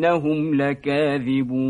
إنهم لكاذبون.